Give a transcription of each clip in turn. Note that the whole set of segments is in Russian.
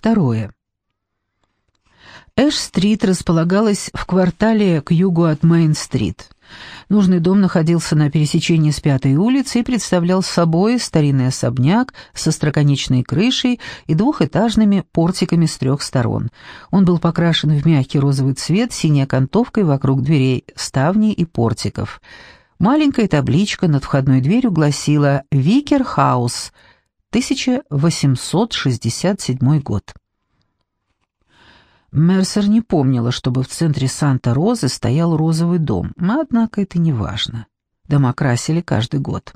Второе. Эш-стрит располагалась в квартале к югу от Мейн-стрит. Нужный дом находился на пересечении с Пятой улицей и представлял собой старинный особняк со строконечной крышей и двухэтажными портиками с трех сторон. Он был покрашен в мягкий розовый цвет, синей окантовкой вокруг дверей, ставней и портиков. Маленькая табличка над входной дверью гласила «Викер Хаус», 1867 год. Мерсер не помнила, чтобы в центре Санта-Розы стоял розовый дом, однако это не важно. Дома красили каждый год.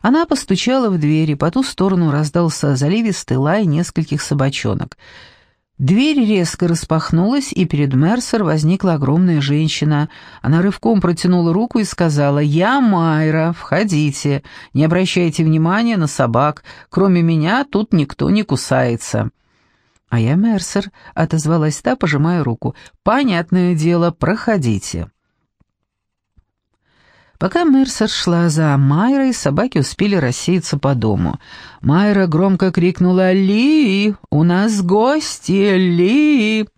Она постучала в дверь, и по ту сторону раздался заливистый лай нескольких собачонок. Дверь резко распахнулась, и перед Мерсер возникла огромная женщина. Она рывком протянула руку и сказала «Я Майра, входите, не обращайте внимания на собак, кроме меня тут никто не кусается». «А я Мерсер», — отозвалась та, пожимая руку. «Понятное дело, проходите». Пока Мерсер шла за Майрой, собаки успели рассеяться по дому. Майра громко крикнула «Ли! У нас гости! Ли!»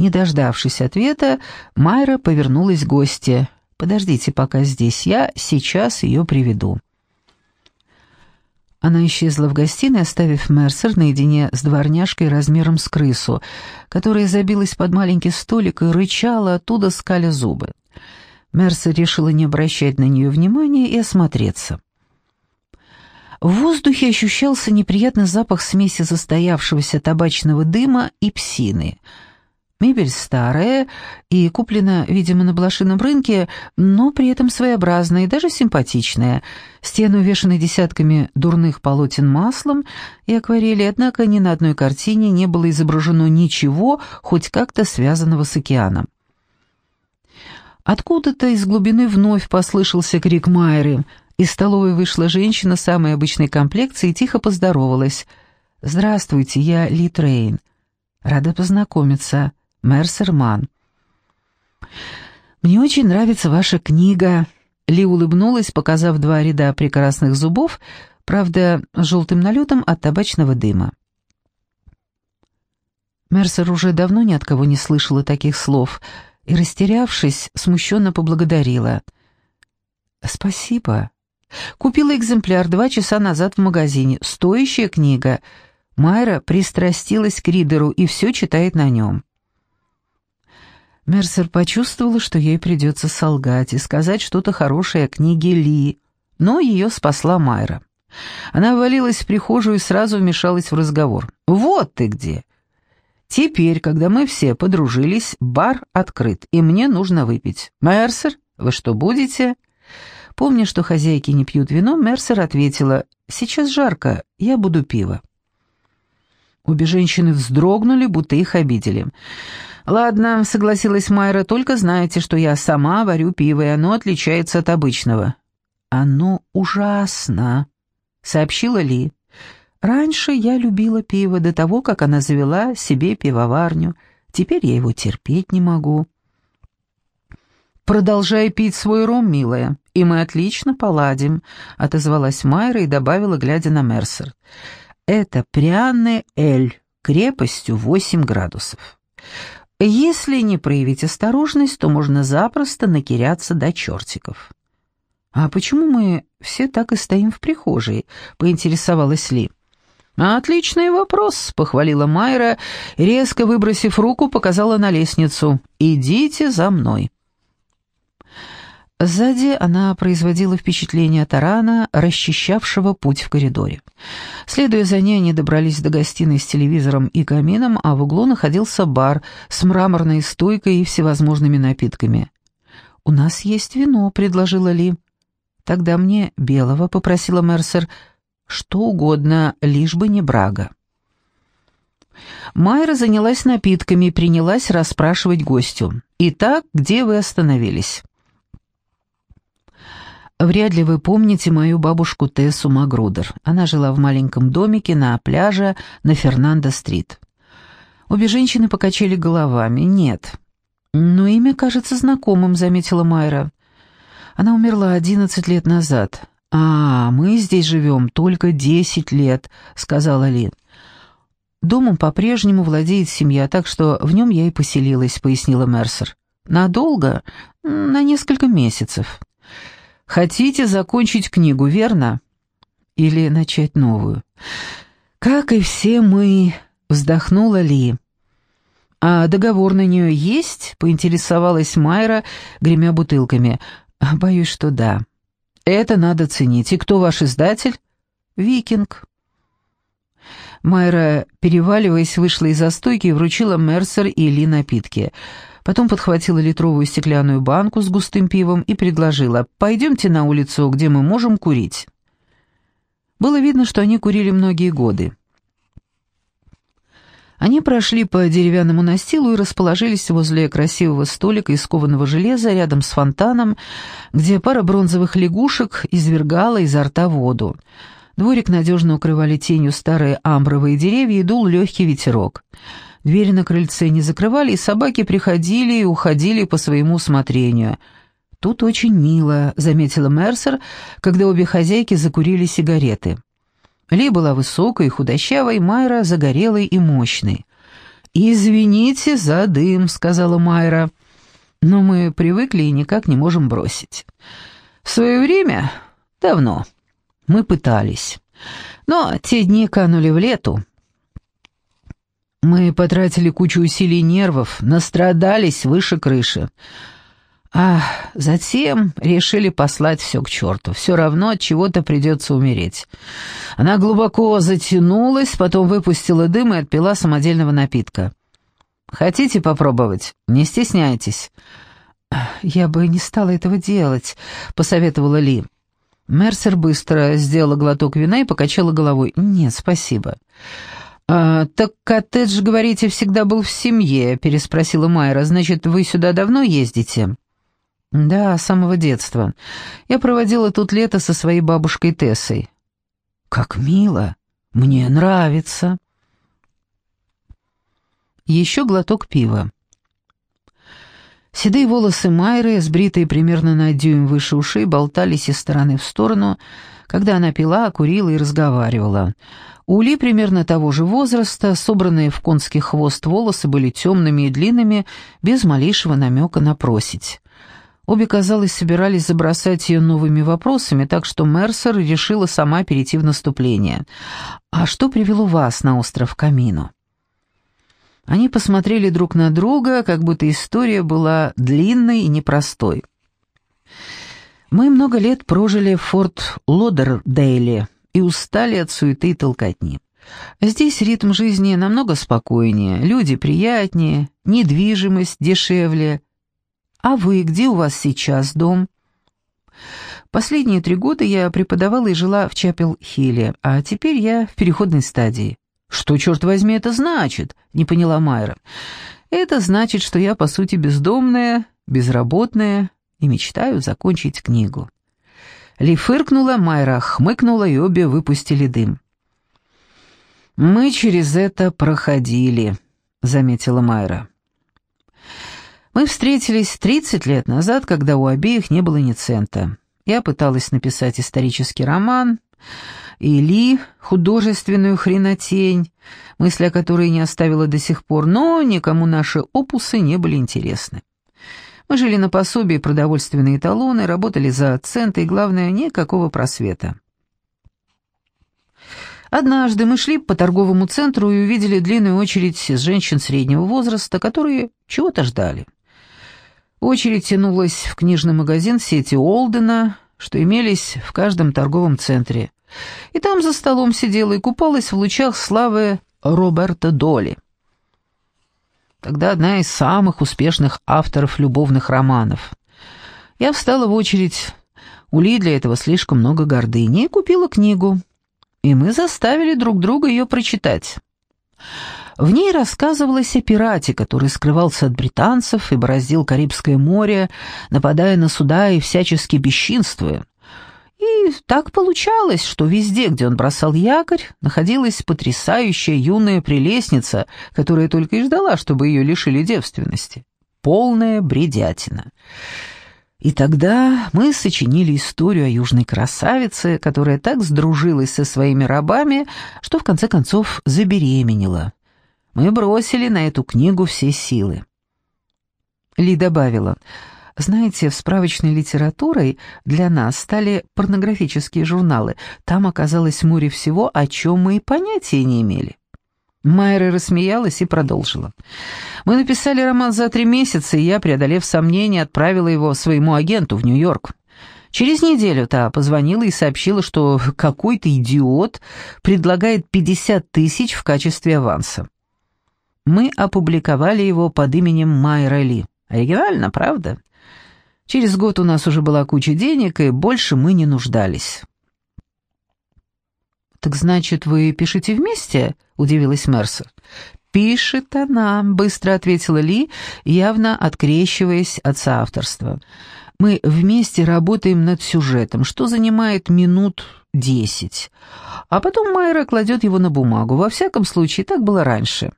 Не дождавшись ответа, Майра повернулась к гости. «Подождите пока здесь, я сейчас ее приведу». Она исчезла в гостиной, оставив Мерсер наедине с дворняжкой размером с крысу, которая забилась под маленький столик и рычала, оттуда скаля зубы. Мерсер решила не обращать на нее внимания и осмотреться. В воздухе ощущался неприятный запах смеси застоявшегося табачного дыма и псины — Мебель старая и куплена, видимо, на блошином рынке, но при этом своеобразная и даже симпатичная. Стены увешаны десятками дурных полотен маслом и акварели, однако ни на одной картине не было изображено ничего, хоть как-то связанного с океаном. Откуда-то из глубины вновь послышался крик Майры. Из столовой вышла женщина самой обычной комплекции и тихо поздоровалась. «Здравствуйте, я Ли Трейн. Рада познакомиться». Мерсер Ман. «Мне очень нравится ваша книга», — Ли улыбнулась, показав два ряда прекрасных зубов, правда, с желтым налетом от табачного дыма. Мерсер уже давно ни от кого не слышала таких слов и, растерявшись, смущенно поблагодарила. «Спасибо. Купила экземпляр два часа назад в магазине. Стоящая книга. Майра пристрастилась к Ридеру и все читает на нем». Мерсер почувствовала, что ей придется солгать и сказать что-то хорошее о книге Ли, но ее спасла Майра. Она валилась в прихожую и сразу вмешалась в разговор. «Вот ты где!» «Теперь, когда мы все подружились, бар открыт, и мне нужно выпить. Мерсер, вы что, будете?» Помня, что хозяйки не пьют вино, Мерсер ответила, «Сейчас жарко, я буду пиво». Обе женщины вздрогнули, будто их обидели. «Ладно», — согласилась Майра, — «только знаете, что я сама варю пиво, и оно отличается от обычного». «Оно ужасно», — сообщила Ли. «Раньше я любила пиво до того, как она завела себе пивоварню. Теперь я его терпеть не могу». «Продолжай пить свой ром, милая, и мы отлично поладим», — отозвалась Майра и добавила, глядя на Мерсер. «Это пряный эль, крепостью восемь градусов. Если не проявить осторожность, то можно запросто накиряться до чертиков. «А почему мы все так и стоим в прихожей?» — поинтересовалась Ли. «Отличный вопрос», — похвалила Майра, резко выбросив руку, показала на лестницу. «Идите за мной». Сзади она производила впечатление тарана, расчищавшего путь в коридоре. Следуя за ней, они добрались до гостиной с телевизором и камином, а в углу находился бар с мраморной стойкой и всевозможными напитками. «У нас есть вино», — предложила Ли. «Тогда мне белого», — попросила Мерсер. «Что угодно, лишь бы не брага». Майра занялась напитками и принялась расспрашивать гостю. «Итак, где вы остановились?» Вряд ли вы помните мою бабушку Тессу Магрудер. Она жила в маленьком домике на пляже на Фернандо-стрит. Обе женщины покачали головами. «Нет». «Но имя кажется знакомым», — заметила Майра. «Она умерла одиннадцать лет назад». «А, мы здесь живем только десять лет», — сказала Лин. Домом по-прежнему владеет семья, так что в нем я и поселилась», — пояснила Мерсер. «Надолго? На несколько месяцев». «Хотите закончить книгу, верно?» «Или начать новую?» «Как и все мы», — вздохнула Ли. «А договор на нее есть?» — поинтересовалась Майра, гремя бутылками. «Боюсь, что да». «Это надо ценить. И кто ваш издатель?» «Викинг». Майра, переваливаясь, вышла из застойки и вручила Мерсер и Ли напитки. Потом подхватила литровую стеклянную банку с густым пивом и предложила «Пойдемте на улицу, где мы можем курить». Было видно, что они курили многие годы. Они прошли по деревянному настилу и расположились возле красивого столика из кованого железа рядом с фонтаном, где пара бронзовых лягушек извергала изо рта воду. Дворик надежно укрывали тенью старые амбровые деревья и дул легкий ветерок. Двери на крыльце не закрывали, и собаки приходили и уходили по своему усмотрению. «Тут очень мило», — заметила Мерсер, когда обе хозяйки закурили сигареты. Ли была высокой худощавой, Майра загорелой и мощной. «Извините за дым», — сказала Майра, — «но мы привыкли и никак не можем бросить. В свое время, давно, мы пытались, но те дни канули в лету. Мы потратили кучу усилий и нервов, настрадались выше крыши. А затем решили послать все к черту. Все равно от чего-то придется умереть. Она глубоко затянулась, потом выпустила дым и отпила самодельного напитка. «Хотите попробовать? Не стесняйтесь». «Я бы не стала этого делать», — посоветовала Ли. Мерсер быстро сделала глоток вина и покачала головой. «Нет, спасибо». «А, «Так коттедж, говорите, всегда был в семье?» — переспросила Майра. «Значит, вы сюда давно ездите?» «Да, с самого детства. Я проводила тут лето со своей бабушкой Тессой». «Как мило! Мне нравится!» Еще глоток пива. Седые волосы Майры, сбритые примерно на дюйм выше ушей, болтались из стороны в сторону, когда она пила, курила и разговаривала. У Ли примерно того же возраста, собранные в конский хвост волосы были темными и длинными, без малейшего намека на просить. Обе, казалось, собирались забросать ее новыми вопросами, так что Мерсер решила сама перейти в наступление. «А что привело вас на остров Камино?» Они посмотрели друг на друга, как будто история была длинной и непростой. Мы много лет прожили в Форт Лодердейле и устали от суеты и толкотни. Здесь ритм жизни намного спокойнее, люди приятнее, недвижимость дешевле. А вы, где у вас сейчас дом? Последние три года я преподавала и жила в Чапел-Хилле, а теперь я в переходной стадии. «Что, черт возьми, это значит?» — не поняла Майра. «Это значит, что я, по сути, бездомная, безработная и мечтаю закончить книгу». Ли фыркнула, Майра хмыкнула, и обе выпустили дым. «Мы через это проходили», — заметила Майра. «Мы встретились 30 лет назад, когда у обеих не было ни цента. Я пыталась написать исторический роман, или художественную хренотень, мысли о которой не оставила до сих пор, но никому наши опусы не были интересны. Мы жили на пособии продовольственные талоны, работали за центы и, главное, никакого просвета. Однажды мы шли по торговому центру и увидели длинную очередь из женщин среднего возраста, которые чего-то ждали. Очередь тянулась в книжный магазин сети Олдена, что имелись в каждом торговом центре и там за столом сидела и купалась в лучах славы Роберта Доли. Тогда одна из самых успешных авторов любовных романов. Я встала в очередь. У Ли для этого слишком много гордыни и купила книгу. И мы заставили друг друга ее прочитать. В ней рассказывалось о пирате, который скрывался от британцев и бороздил Карибское море, нападая на суда и всячески бесчинствуя. И так получалось, что везде, где он бросал якорь, находилась потрясающая юная прелестница, которая только и ждала, чтобы ее лишили девственности. Полная бредятина. И тогда мы сочинили историю о южной красавице, которая так сдружилась со своими рабами, что в конце концов забеременела. Мы бросили на эту книгу все силы. Ли добавила, «Знаете, в справочной литературой для нас стали порнографические журналы. Там оказалось море всего, о чем мы и понятия не имели». Майра рассмеялась и продолжила. «Мы написали роман за три месяца, и я, преодолев сомнения, отправила его своему агенту в Нью-Йорк. Через неделю та позвонила и сообщила, что какой-то идиот предлагает 50 тысяч в качестве аванса. Мы опубликовали его под именем Майра Ли. Оригинально, правда? Через год у нас уже была куча денег, и больше мы не нуждались». «Так значит, вы пишете вместе?» — удивилась Мерсер. «Пишет она», — быстро ответила Ли, явно открещиваясь от соавторства. «Мы вместе работаем над сюжетом, что занимает минут десять. А потом Майра кладет его на бумагу. Во всяком случае, так было раньше».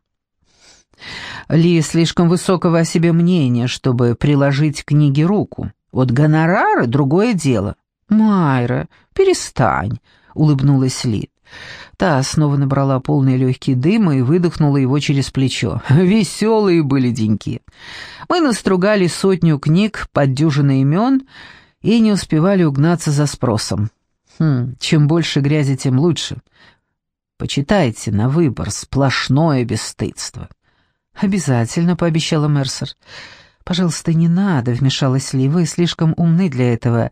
Ли слишком высокого о себе мнения, чтобы приложить к книге руку. Вот гонорары — другое дело. «Майра, перестань», — улыбнулась Ли. Та снова набрала полные легкие дыма и выдохнула его через плечо. Веселые были деньки. Мы настругали сотню книг под дюжины имен и не успевали угнаться за спросом. Хм, чем больше грязи, тем лучше. Почитайте на выбор сплошное бесстыдство. «Обязательно», — пообещала Мерсер. «Пожалуйста, не надо», — вмешалась Ли, — «вы слишком умны для этого.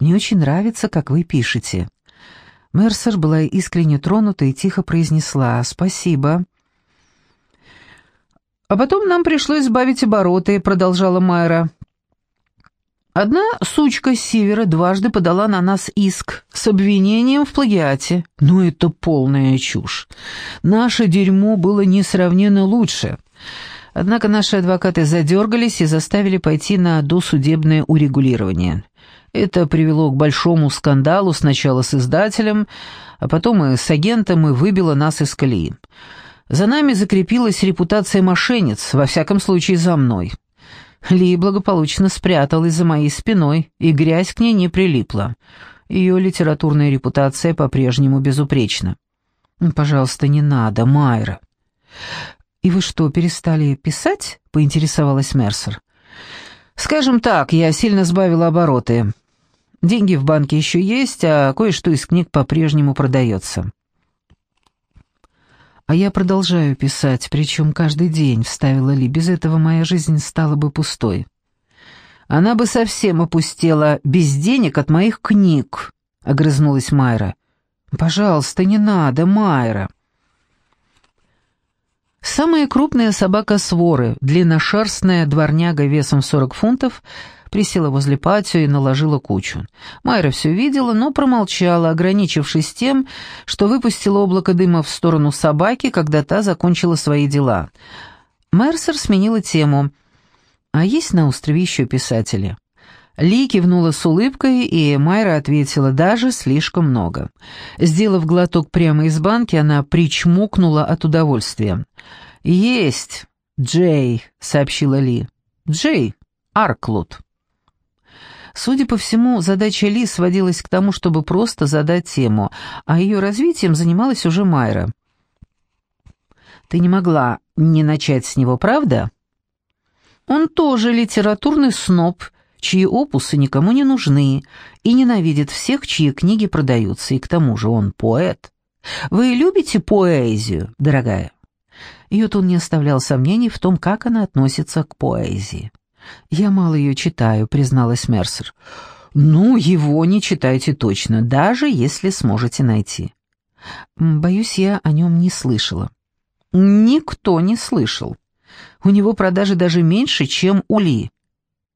Мне очень нравится, как вы пишете». Мерсер была искренне тронута и тихо произнесла «Спасибо». «А потом нам пришлось сбавить обороты», — продолжала Майра. «Одна сучка с севера дважды подала на нас иск с обвинением в плагиате. Ну, это полная чушь. Наше дерьмо было несравненно лучше». Однако наши адвокаты задергались и заставили пойти на досудебное урегулирование. Это привело к большому скандалу сначала с издателем, а потом и с агентом и выбило нас из колеи. За нами закрепилась репутация мошенниц, во всяком случае за мной. Ли благополучно спряталась за моей спиной, и грязь к ней не прилипла. Ее литературная репутация по-прежнему безупречна. «Пожалуйста, не надо, Майра». «И вы что, перестали писать?» — поинтересовалась Мерсер. «Скажем так, я сильно сбавила обороты. Деньги в банке еще есть, а кое-что из книг по-прежнему продается. «А я продолжаю писать, причем каждый день», — вставила Ли. «Без этого моя жизнь стала бы пустой». «Она бы совсем опустела без денег от моих книг», — огрызнулась Майра. «Пожалуйста, не надо, Майра». Самая крупная собака своры, длинношерстная дворняга весом в 40 фунтов, присела возле патио и наложила кучу. Майра все видела, но промолчала, ограничившись тем, что выпустила облако дыма в сторону собаки, когда та закончила свои дела. Мерсер сменила тему. «А есть на острове еще писатели?» Ли кивнула с улыбкой, и Майра ответила «даже слишком много». Сделав глоток прямо из банки, она причмокнула от удовольствия. «Есть, Джей», — сообщила Ли. «Джей, Арклуд». Судя по всему, задача Ли сводилась к тому, чтобы просто задать тему, а ее развитием занималась уже Майра. «Ты не могла не начать с него, правда?» «Он тоже литературный сноб», чьи опусы никому не нужны, и ненавидит всех, чьи книги продаются, и к тому же он поэт. Вы любите поэзию, дорогая?» Ее тон не оставлял сомнений в том, как она относится к поэзии. «Я мало ее читаю», — призналась Мерсер. «Ну, его не читайте точно, даже если сможете найти». «Боюсь, я о нем не слышала». «Никто не слышал. У него продажи даже меньше, чем у Ли».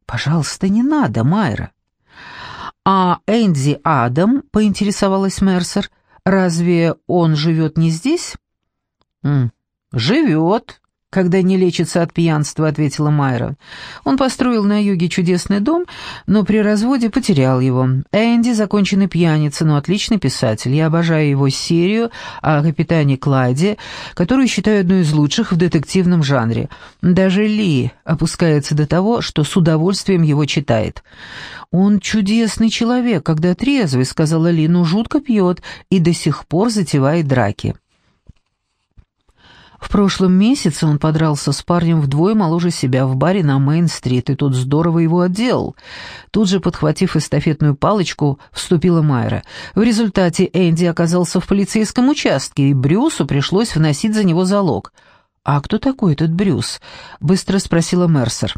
«Пожалуйста, не надо, Майра». «А Энди Адам?» — поинтересовалась Мерсер. «Разве он живет не здесь?» «Живет, когда не лечится от пьянства», — ответила Майра. «Он построил на юге чудесный дом, но при разводе потерял его. Энди — законченный пьяница, но отличный писатель. Я обожаю его серию о капитане Клайде, которую считаю одной из лучших в детективном жанре. Даже Ли опускается до того, что с удовольствием его читает. «Он чудесный человек, когда трезвый», — сказала Ли, — «но жутко пьет и до сих пор затевает драки». В прошлом месяце он подрался с парнем вдвое моложе себя в баре на Мейн-стрит, и тот здорово его отделал. Тут же, подхватив эстафетную палочку, вступила Майра. В результате Энди оказался в полицейском участке, и Брюсу пришлось вносить за него залог. «А кто такой этот Брюс?» — быстро спросила Мерсер.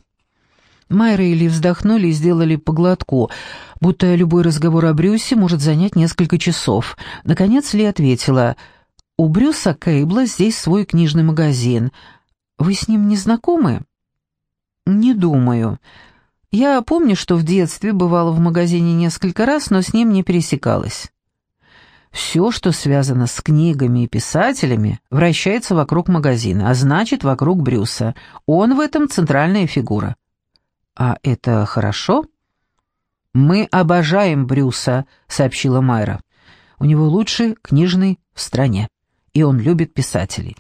Майра и Ли вздохнули и сделали поглотку, будто любой разговор о Брюсе может занять несколько часов. Наконец Ли ответила — у Брюса Кейбла здесь свой книжный магазин. Вы с ним не знакомы?» «Не думаю. Я помню, что в детстве бывала в магазине несколько раз, но с ним не пересекалась. Все, что связано с книгами и писателями, вращается вокруг магазина, а значит, вокруг Брюса. Он в этом центральная фигура». «А это хорошо?» «Мы обожаем Брюса», — сообщила Майра. «У него лучший книжный в стране» и он любит писателей.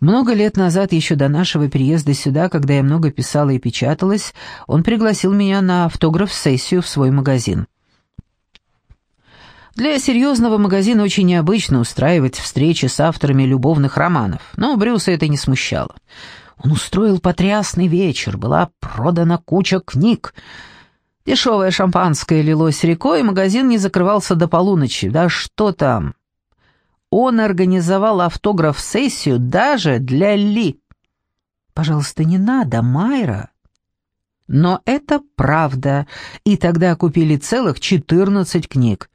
Много лет назад, еще до нашего переезда сюда, когда я много писала и печаталась, он пригласил меня на автограф-сессию в свой магазин. Для серьезного магазина очень необычно устраивать встречи с авторами любовных романов, но Брюса это не смущало. Он устроил потрясный вечер, была продана куча книг. Дешевое шампанское лилось рекой, магазин не закрывался до полуночи. Да что там, он организовал автограф-сессию даже для Ли. Пожалуйста, не надо, Майра. Но это правда, и тогда купили целых четырнадцать книг.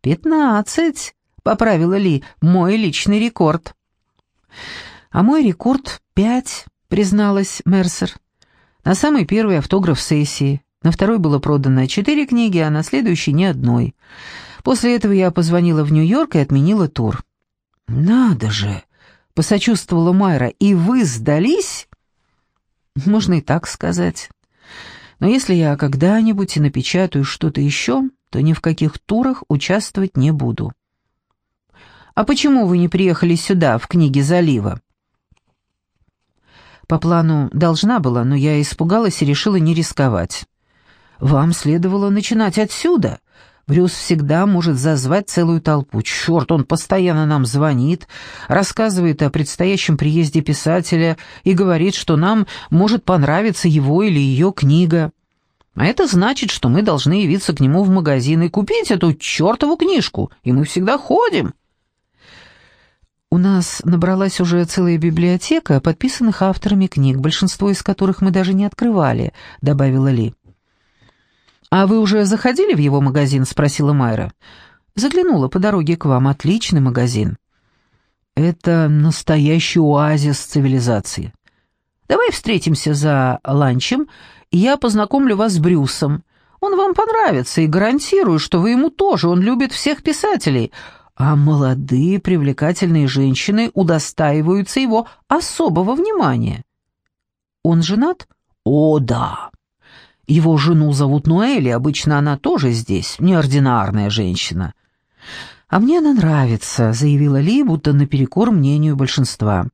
«Пятнадцать», — поправила Ли, — «мой личный рекорд». «А мой рекорд — пять», — призналась Мерсер. На самый первый автограф сессии, на второй было продано четыре книги, а на следующий — ни одной. После этого я позвонила в Нью-Йорк и отменила тур. «Надо же!» — посочувствовала Майра. «И вы сдались?» «Можно и так сказать. Но если я когда-нибудь и напечатаю что-то еще, то ни в каких турах участвовать не буду». «А почему вы не приехали сюда, в книге залива?» По плану должна была, но я испугалась и решила не рисковать. «Вам следовало начинать отсюда», Брюс всегда может зазвать целую толпу. Черт, он постоянно нам звонит, рассказывает о предстоящем приезде писателя и говорит, что нам может понравиться его или ее книга. А это значит, что мы должны явиться к нему в магазин и купить эту чертову книжку, и мы всегда ходим. У нас набралась уже целая библиотека подписанных авторами книг, большинство из которых мы даже не открывали, добавила Ли. «А вы уже заходили в его магазин?» — спросила Майра. «Заглянула по дороге к вам. Отличный магазин». «Это настоящий оазис цивилизации. Давай встретимся за ланчем, и я познакомлю вас с Брюсом. Он вам понравится, и гарантирую, что вы ему тоже. Он любит всех писателей. А молодые привлекательные женщины удостаиваются его особого внимания». «Он женат?» «О, да!» Его жену зовут Нуэль, и обычно она тоже здесь, неординарная женщина. «А мне она нравится», — заявила Ли, будто наперекор мнению большинства.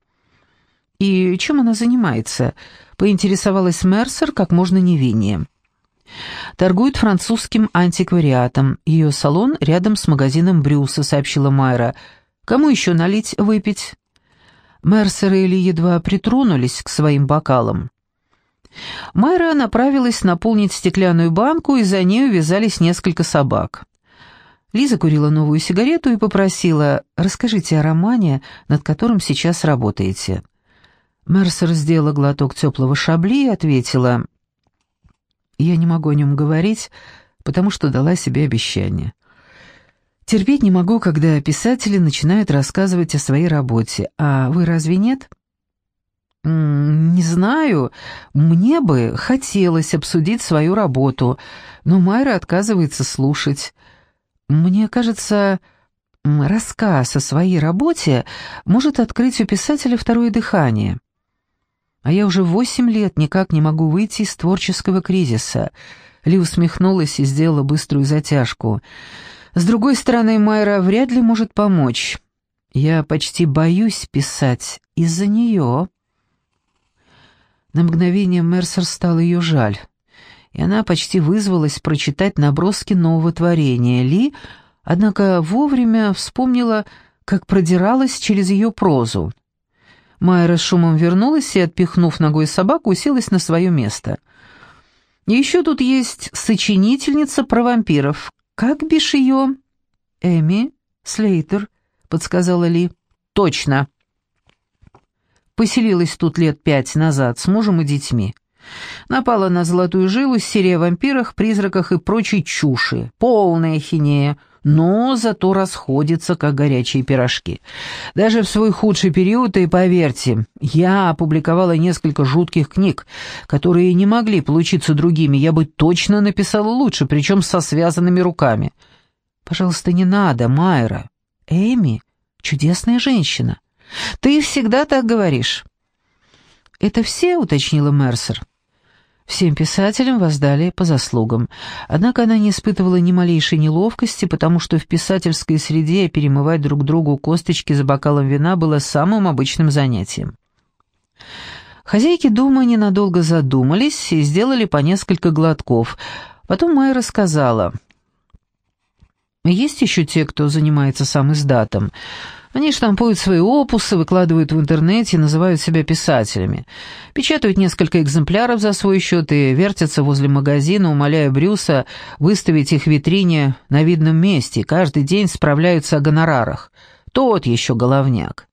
«И чем она занимается?» — поинтересовалась Мерсер как можно невиннее. «Торгует французским антиквариатом. Ее салон рядом с магазином Брюса», — сообщила Майра. «Кому еще налить выпить?» Мерсер и Ли едва притронулись к своим бокалам. Майра направилась наполнить стеклянную банку, и за ней увязались несколько собак. Лиза курила новую сигарету и попросила «Расскажите о романе, над которым сейчас работаете». Мерсер сделала глоток теплого шабли и ответила «Я не могу о нем говорить, потому что дала себе обещание. Терпеть не могу, когда писатели начинают рассказывать о своей работе, а вы разве нет?» «Не знаю. Мне бы хотелось обсудить свою работу, но Майра отказывается слушать. Мне кажется, рассказ о своей работе может открыть у писателя второе дыхание». А я уже восемь лет никак не могу выйти из творческого кризиса. Ли усмехнулась и сделала быструю затяжку. С другой стороны, Майра вряд ли может помочь. Я почти боюсь писать из-за нее. На мгновение Мерсер стал ее жаль, и она почти вызвалась прочитать наброски нового творения. Ли, однако, вовремя вспомнила, как продиралась через ее прозу. Майра шумом вернулась и, отпихнув ногой собаку, уселась на свое место. «Еще тут есть сочинительница про вампиров. Как бишь ее?» «Эми Слейтер», — подсказала Ли. «Точно», Поселилась тут лет пять назад с мужем и детьми. Напала на золотую жилу, серия о вампирах, призраках и прочей чуши. Полная хинея, но зато расходится, как горячие пирожки. Даже в свой худший период, и поверьте, я опубликовала несколько жутких книг, которые не могли получиться другими, я бы точно написала лучше, причем со связанными руками. Пожалуйста, не надо, Майра. Эми — чудесная женщина. Ты всегда так говоришь». «Это все?» — уточнила Мерсер. Всем писателям воздали по заслугам. Однако она не испытывала ни малейшей неловкости, потому что в писательской среде перемывать друг другу косточки за бокалом вина было самым обычным занятием. Хозяйки дома ненадолго задумались и сделали по несколько глотков. Потом Майя рассказала. «Есть еще те, кто занимается сам издатом. Они штампуют свои опусы, выкладывают в интернете и называют себя писателями. Печатают несколько экземпляров за свой счет и вертятся возле магазина, умоляя Брюса выставить их в витрине на видном месте. Каждый день справляются о гонорарах. Тот еще головняк.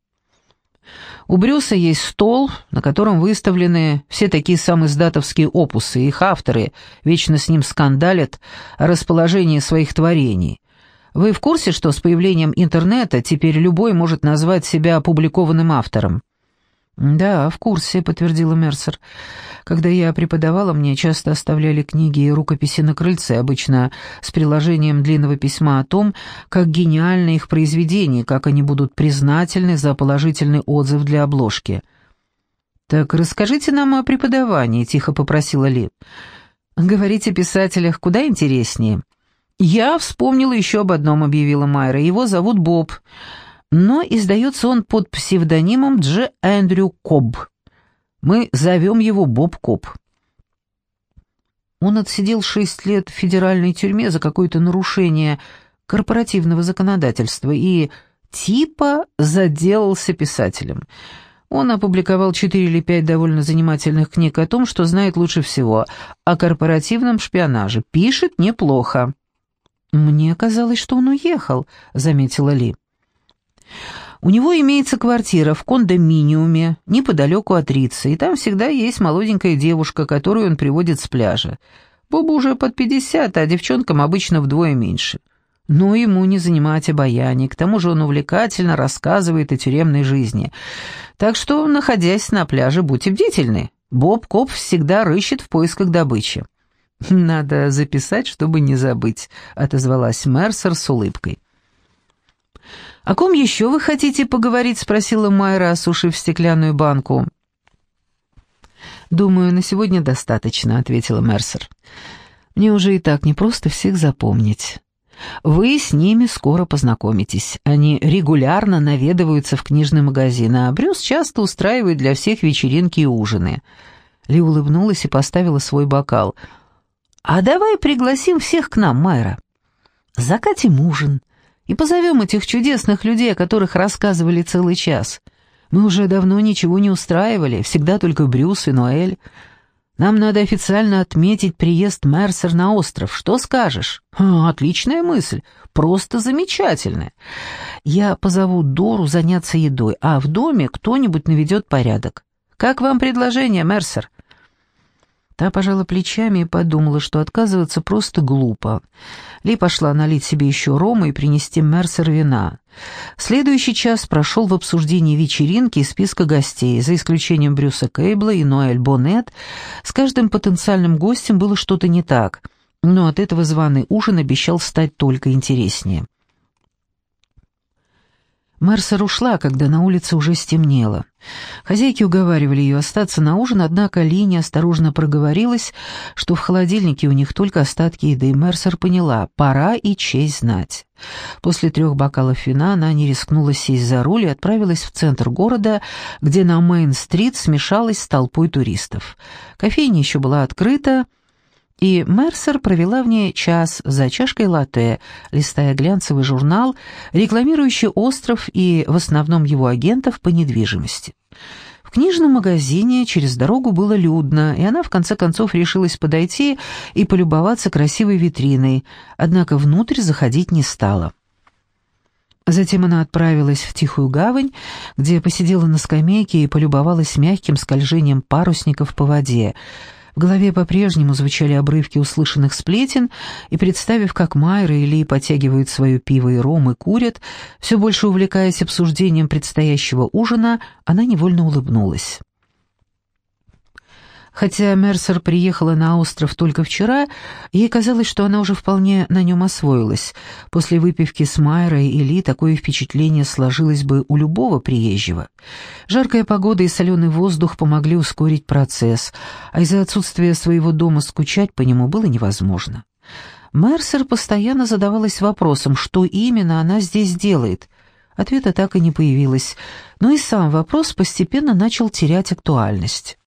У Брюса есть стол, на котором выставлены все такие самые сдатовские опусы, их авторы вечно с ним скандалят о расположении своих творений. Вы в курсе, что с появлением интернета теперь любой может назвать себя опубликованным автором? «Да, в курсе», — подтвердила Мерсер. «Когда я преподавала, мне часто оставляли книги и рукописи на крыльце, обычно с приложением длинного письма о том, как гениальны их произведения, как они будут признательны за положительный отзыв для обложки». «Так расскажите нам о преподавании», — тихо попросила Ли. «Говорить о писателях куда интереснее». «Я вспомнила еще об одном», — объявила Майра. «Его зовут Боб, но издается он под псевдонимом Дж. Эндрю Коб. Мы зовем его Боб Коб». Он отсидел шесть лет в федеральной тюрьме за какое-то нарушение корпоративного законодательства и типа заделался писателем. Он опубликовал четыре или пять довольно занимательных книг о том, что знает лучше всего, о корпоративном шпионаже. Пишет неплохо. «Мне казалось, что он уехал», — заметила Ли. «У него имеется квартира в кондоминиуме неподалеку от Рица, и там всегда есть молоденькая девушка, которую он приводит с пляжа. Бобу уже под пятьдесят, а девчонкам обычно вдвое меньше. Но ему не занимать обаяние, к тому же он увлекательно рассказывает о тюремной жизни. Так что, находясь на пляже, будьте бдительны. Боб Коп всегда рыщет в поисках добычи». «Надо записать, чтобы не забыть», — отозвалась Мерсер с улыбкой. «О ком еще вы хотите поговорить?» — спросила Майра, осушив стеклянную банку. «Думаю, на сегодня достаточно», — ответила Мерсер. «Мне уже и так не просто всех запомнить. Вы с ними скоро познакомитесь. Они регулярно наведываются в книжный магазин, а Брюс часто устраивает для всех вечеринки и ужины». Ли улыбнулась и поставила свой бокал — «А давай пригласим всех к нам, Майра. Закатим ужин и позовем этих чудесных людей, о которых рассказывали целый час. Мы уже давно ничего не устраивали, всегда только Брюс и Ноэль. Нам надо официально отметить приезд Мерсер на остров. Что скажешь? А, отличная мысль, просто замечательная. Я позову Дору заняться едой, а в доме кто-нибудь наведет порядок. Как вам предложение, Мерсер?» Та пожала плечами и подумала, что отказываться просто глупо. Ли пошла налить себе еще рома и принести Мерсер вина. Следующий час прошел в обсуждении вечеринки и списка гостей. За исключением Брюса Кейбла и Ноэль Боннет, с каждым потенциальным гостем было что-то не так, но от этого званый ужин обещал стать только интереснее. Мерсер ушла, когда на улице уже стемнело. Хозяйки уговаривали ее остаться на ужин, однако Линия осторожно проговорилась, что в холодильнике у них только остатки еды, и Мерсер поняла, пора и честь знать. После трех бокалов вина она не рискнула сесть за руль и отправилась в центр города, где на Мейн-стрит смешалась с толпой туристов. Кофейня еще была открыта, и Мерсер провела в ней час за чашкой латте, листая глянцевый журнал, рекламирующий остров и в основном его агентов по недвижимости. В книжном магазине через дорогу было людно, и она в конце концов решилась подойти и полюбоваться красивой витриной, однако внутрь заходить не стала. Затем она отправилась в Тихую гавань, где посидела на скамейке и полюбовалась мягким скольжением парусников по воде — в голове по-прежнему звучали обрывки услышанных сплетен, и, представив, как Майра и Ли потягивают свое пиво и ром и курят, все больше увлекаясь обсуждением предстоящего ужина, она невольно улыбнулась. Хотя Мерсер приехала на остров только вчера, ей казалось, что она уже вполне на нем освоилась. После выпивки с Майрой и Ли такое впечатление сложилось бы у любого приезжего. Жаркая погода и соленый воздух помогли ускорить процесс, а из-за отсутствия своего дома скучать по нему было невозможно. Мерсер постоянно задавалась вопросом, что именно она здесь делает. Ответа так и не появилось, но и сам вопрос постепенно начал терять актуальность.